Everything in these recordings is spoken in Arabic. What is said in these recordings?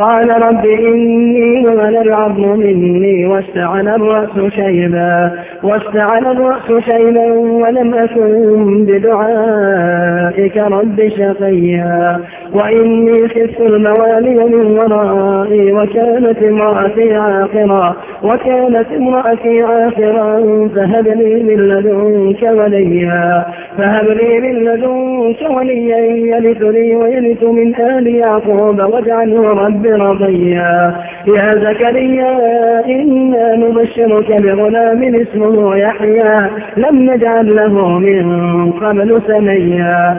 قال رب إني ومن العظم مني واستعن الرأس شيبا واستعن الرأس شيبا ولم أكن بدعائك رب شقيا. وإني خفت الموالي من ورائي وكانت امرأتي عاقرا وكانت امرأتي عاقرا فهب لي من لدنك وليا فهب لي من لدنك وليا يرثني ويرث من آل يعقوب واجعله رب رضيا. يا زكريا إنا نبشرك بغلام اسمه يحيى لم نجعل له من قبل سميا.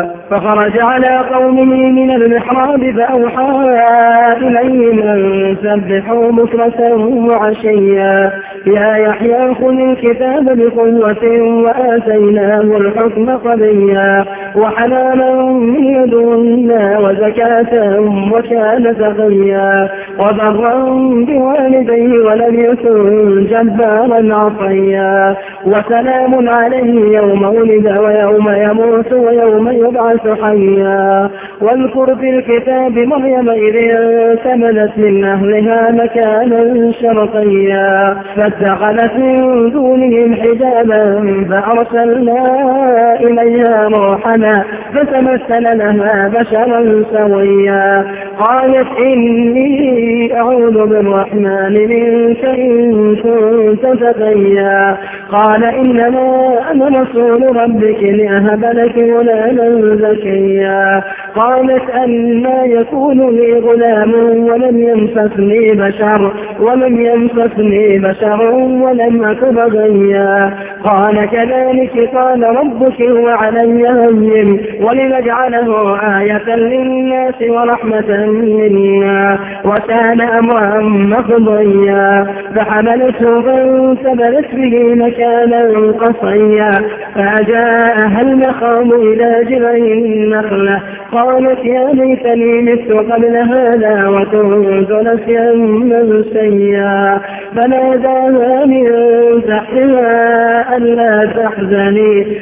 فخرج على قومه من المحراب فأوحى إليهم أن سبحوا بكرة وعشيا. يا يحيى خذ الكتاب بقوة وآتيناه الحكم قبيا وحنانا من يدنا وزكاة وكان تقيا. وبرا بوالديه ولم يكن جبارا عصيا. وسلام عليه يوم ولد ويوم يموت ويوم يبعث حيا. واذكر في الكتاب مريم إذ انتمنت من أهلها مكانا شرقيا. فاتخذت من دونهم حجابا فأرسلنا إليها روحنا فتمثل لها بشرا سويا. قالت إني أعوذ بالرحمن منك إن كنت تقيا. قال إنما أنا رسول ربك لأهب لك غلاما زكيا. قالت أنا يكون لي غلام ولم يمسسني بشر ولم يمسسني بشر ولم أك بغيا. قال كذلك قال ربك هو علي هين ولنجعله آية للناس ورحمة منا وكان أمرا مقضيا فحملته فانتبذت به مكانا قصيا فجاءها المخاض إلى جبل النخلة قالت يا ليتني مت قبل هذا وكنت نسيا منسيا فناداها من تحتها ألا تحزني.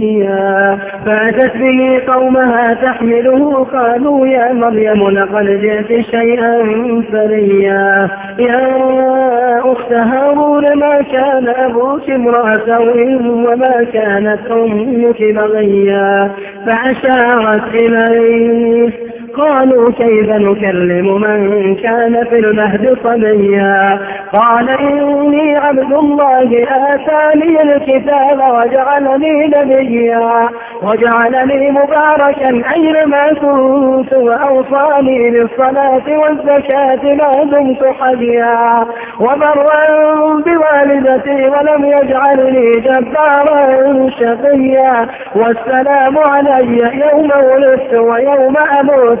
فأتت به قومها تحمله. قالوا يا مريم لقد جئت شيئا فريا يا أخت هارون ما كان أبوك امرأ سوء وما كانت أمك بغيا. فأشارت إليه. قالوا كيف نكلم من كان في المهد صبيا؟ قال إني عبد الله آتاني الكتاب وجعلني نبيا. وجعلني مباركا أينما كنت وأوصاني بالصلاة والزكاة ما دمت حيا وبرا بوالدتي ولم يجعلني جبارا شقيا. والسلام علي يوم ولدت ويوم أموت.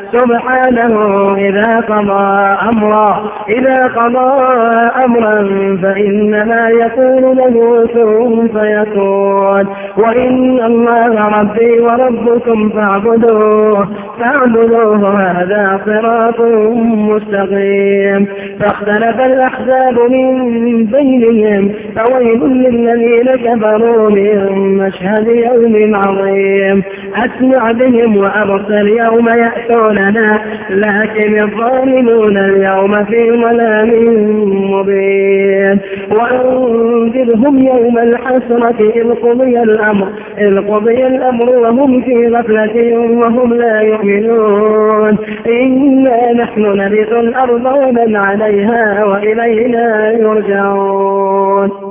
سبحانه إذا قضى أمرا. إذا قضى أمرا فإنما يكون له ثم فيكون. وإن الله ربي وربكم فاعبدوه فاعبدوه هذا صراط مستقيم. فاختلف الأحزاب من بينهم فويل للذين كفروا من مشهد يوم عظيم. أسمع بهم وأبصر يوم يأتوننا لكن الظالمون اليوم في ظلام مبين. وأنذرهم يوم الحسرة إذ قضي الأمر إذ قضي الأمر وهم في غفلة وهم لا يؤمنون. إنا نحن نرث الأرض ومن عليها وإلينا يرجعون.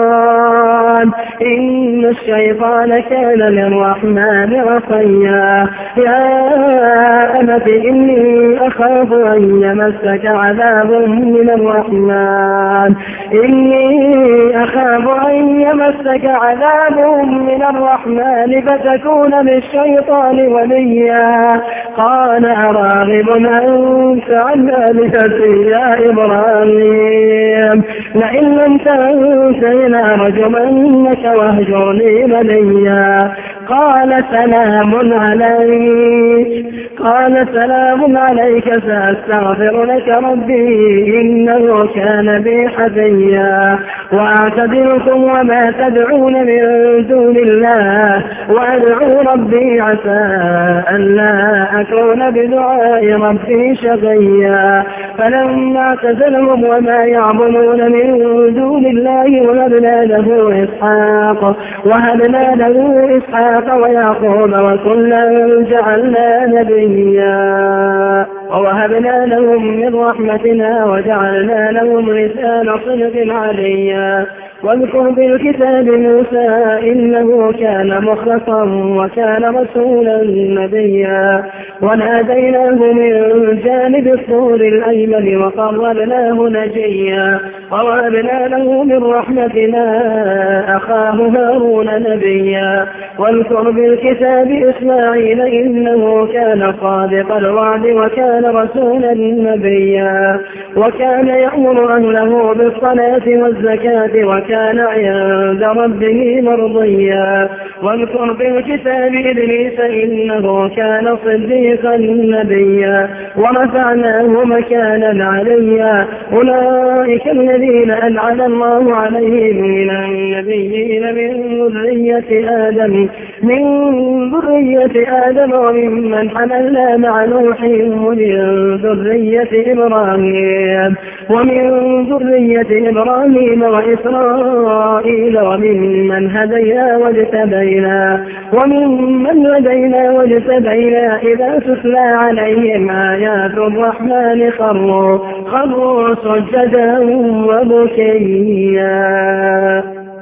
الشيطان إن الشيطان كان للرحمن عصيا يا أمت إني أخاف أن يمسك عذاب من الرحمن. إني أخاف أن يمسك عذاب من الرحمن فتكون للشيطان وليا. قال أراغب أنت عن آلهتي يا إبراهيم. لئن لم تنسي لأرجمنك واهجرني مليا قال سلام عليك. قال سلام عليك سأستغفر لك ربي إنه كان بي حفيا. وأعتذركم وما تدعون من دون الله. وأدعو ربي عسى أن لا أكون بدعاء ربي شقيا. فلما اعتزلهم وما يعبدون من دون الله وهبنا له إسحاق وهبنا له إسحاق ويعقوب وكلا جعلنا نبيا ووهبنا لهم من رحمتنا وجعلنا لهم رسال صدق عليا. واذكر في الكتاب موسى إنه كان مخلصا وكان رسولا نبيا. وناديناه من جانب الطور الأيمن وقربناه نجيا. ووهبنا له من رحمتنا أخاه هارون نبيا. واذكر في الكتاب إسماعيل إنه كان صادق الوعد وكان رسولا نبيا. وكان يأمر أهله بالصلاة والزكاة وكان كان عند ربه مرضيا. واذكر في الكتاب إدريس إنه كان صديقا نبيا. ورفعناه مكانا عليا. أولئك الذين أنعم الله عليهم من النبيين من ذرية آدم. من ذرية آدم وممن حملنا مع نوح ومن ذرية إبراهيم ومن ذرية إبراهيم وإسرائيل وممن هدينا واجتبينا وممن هدينا واجتبينا إذا تتلى عليهم آيات الرحمن خروا خروا سجدا وبكيا.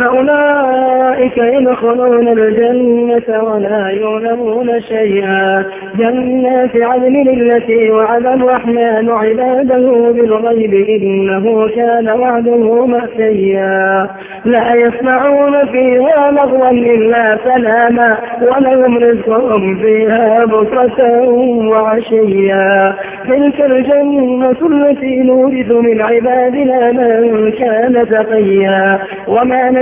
فأولئك يدخلون الجنة ولا يظلمون شيئا. جنات عدن التي وعد الرحمن عباده بالغيب إنه كان وعده مأتيا. لا يسمعون فيها لغوا إلا سلاما ولهم رزقهم فيها بكرة وعشيا. تلك الجنة التي نورث من عبادنا من كان تقيا. وما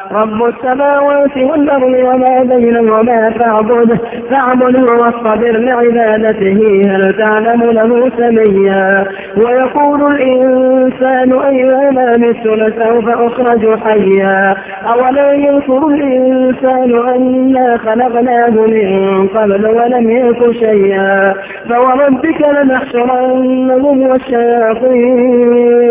رب السماوات والأرض وما بينهما فاعبده فاعبده واصطبر لعبادته هل تعلم له سميا؟ ويقول الإنسان أيما مت لسوف أخرج حيا؟ أولا ينصر الإنسان أنا خلقناه من قبل ولم يك شيئا؟ فوربك لنحشرنهم والشياطين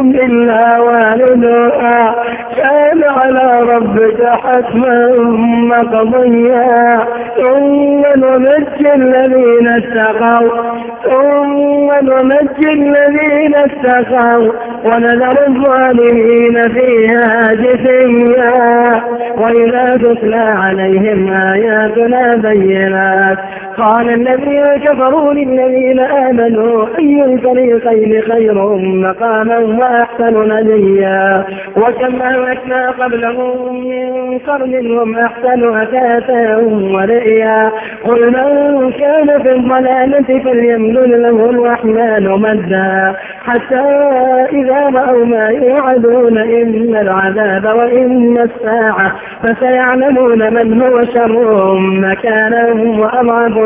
منكم إلا واردها كان على ربك حتما مقضيا. ثم ننجي الذين اتقوا. ثم ننجي الذين اتقوا. ونذر الظالمين فيها جثيا. وإذا تتلى عليهم آياتنا بينات. قال الذين كفروا للذين آمنوا أي الفريقين خير مقاما وأحسن نديا وكم أهلكنا قبلهم من قرن هم أحسن أثاثا ورئيا؟ قل من كان في الضلالة فليمدد له الرحمن مدا. حتى إذا رأوا ما يوعدون إما العذاب وإما الساعة فسيعلمون من هو شر مكانا وأضعف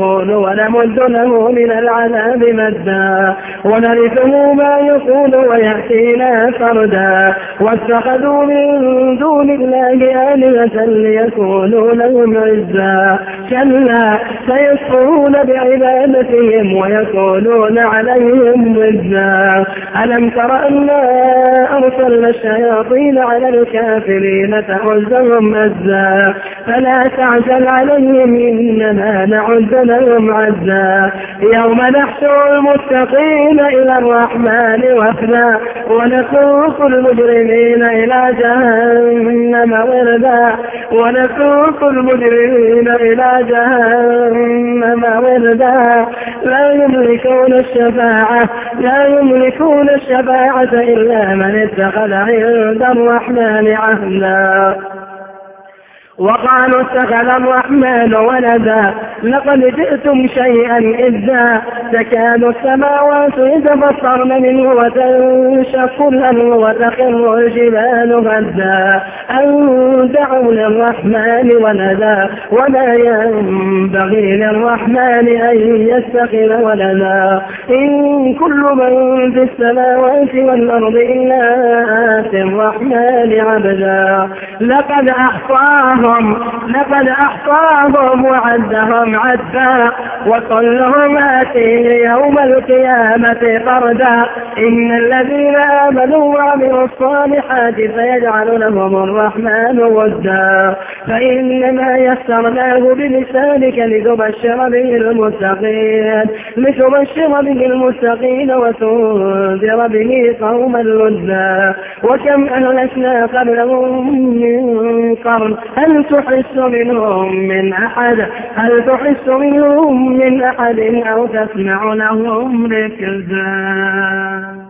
ونمد له من العذاب مدا ونرثه ما يقول ويأتينا فردا واتخذوا من دون الله آلهة ليكونوا لهم عزا كلا سيكفرون بعبادتهم ويكونون عليهم ضدا ألم تر أنا أرسلنا الشياطين على الكافرين تعزهم أزا فلا تعجل عليهم إنما نعد لهم عزا. يوم نحشر المتقين إلى الرحمن وفدا ونسوق المجرمين إلى جهنم وردا. ونسوق المجرمين إلى جهنم وردا. لا يملكون الشفاعة لا يملكون الشفاعة إلا من اتخذ عند الرحمن عهدا. وقالوا اتخذ الرحمن ولدا لقد جئتم شيئا إذا تكاد السماوات يتبصرن منه وتنشق الأرض وتخر الجبال هدا أن دعوا للرحمن ولدا وما ينبغي للرحمن أن يتخذ ولدا إن كل من في السماوات والأرض إلا آتي الرحمن عبدا لقد أحصاهم أحصاهم لقد أحصاهم وعدهم عدا وكلهم آتيه يوم القيامة فردا. إن الذين آمنوا وعملوا الصالحات سيجعل لهم الرحمن ودا. فإنما يسرناه بلسانك لتبشر به المتقين لتبشر به المتقين وتنذر به قوما لدا. وكم أهلكنا قبلهم من قرن؟ هل هل تحس منهم من أحد؟ هل تحس منهم من أحد أو تسمع لهم ركزا؟